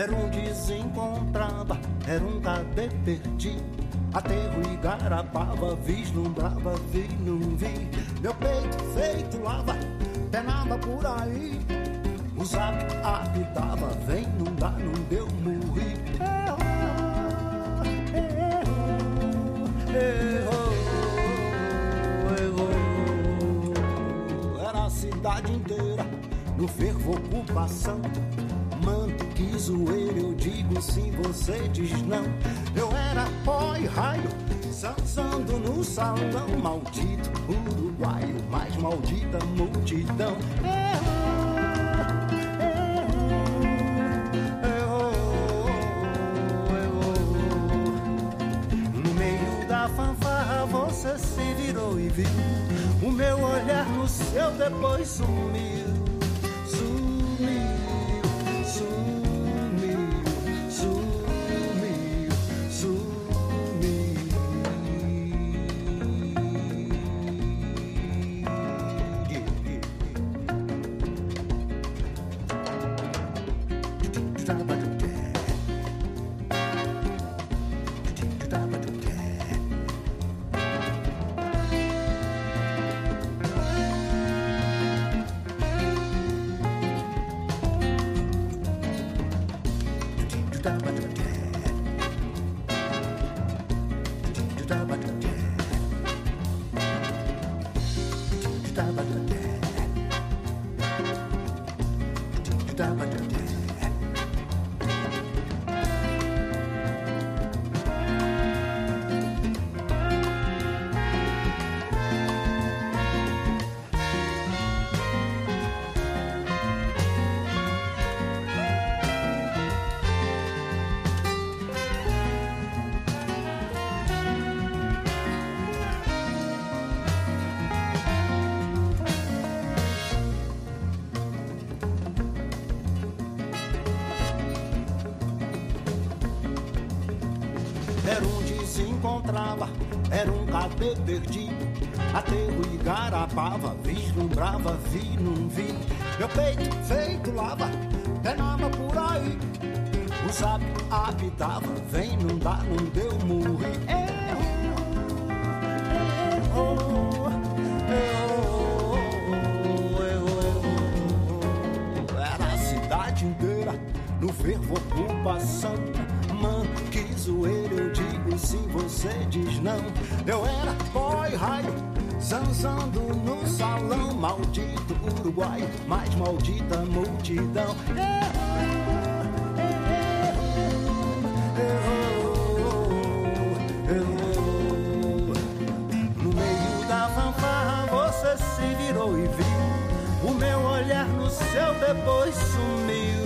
Era um desencontrava, era um cadê perdido. Aterro e garapava, vislumbrava, vi, não vi. Meu peito feito lava, penava por aí. O zap apitava, vem, não dá, não deu, morri. Errou, errou, errou. Era a cidade inteira no fervo ocupação. Mano, que zoeira, eu digo sim, você diz não. Eu era pó e raio, dançando no salão. Maldito uruguaio, mais maldita multidão. No meio da fanfarra você se virou e viu o meu olhar no seu depois sumiu, da ba da da Era um desencontrava, era um cadê perdido. Aterro e garapava, vislumbrava, vi, não vi. Meu peito feito lava, penava por aí. O zap apitava, vem, não dá, não deu, morri. Era a cidade inteira no fervo ocupação. Mano, que zoeira, eu digo sim, você diz não. Eu era boy raio, zanzando no salão. Maldito Uruguai, mais maldita multidão. Errou, errou. No meio da fanfarra você se virou e viu o meu olhar no céu depois sumiu.